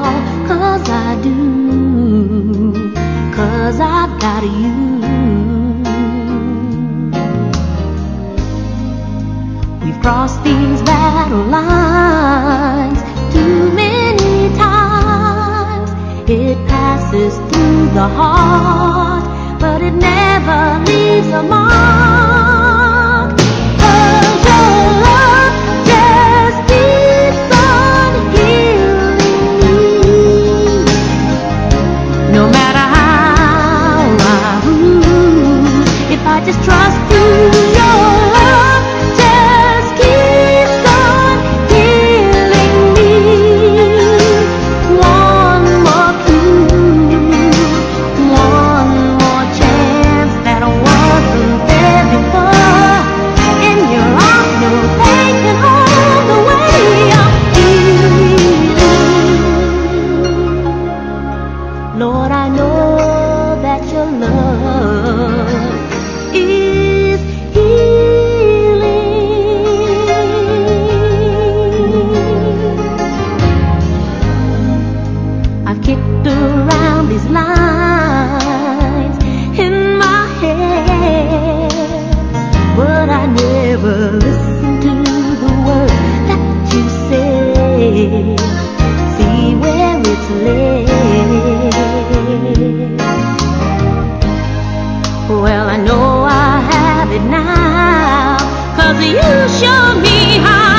all, cause I do, cause I got you. We've crossed these battle lines too many times. It passes through the heart, but it never leaves a mark. See where it's led. Well, I know I have it now, cause you show me how.